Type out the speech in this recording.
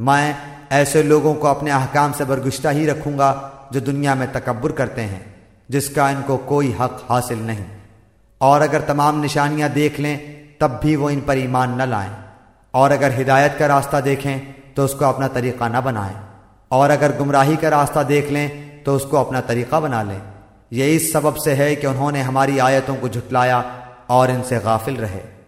میں ایسے لوگوں کو اپنے احکام سے برگشتہ ہی رکھوں گا جو دنیا میں تکبر کرتے ہیں، جس کا ان کو کوئی حق حاصل نہیں۔ اور اگر تمام نشانیاں دیکھ لیں، تب بھی وہ ان پر ایمان نہ لائیں۔ اور اگر ہدایت کا راستہ دیکھیں، تو اس کو اپنا طریقہ نہ بنائیں۔ اور اگر گمراہی کا راستہ دیکھ لیں، تو اس کو اپنا طریقہ بنا لیں۔ یہ اس سبب سے ہے کہ انہوں نے ہماری آیتوں کو جھٹلایا اور ان سے غافل رہے۔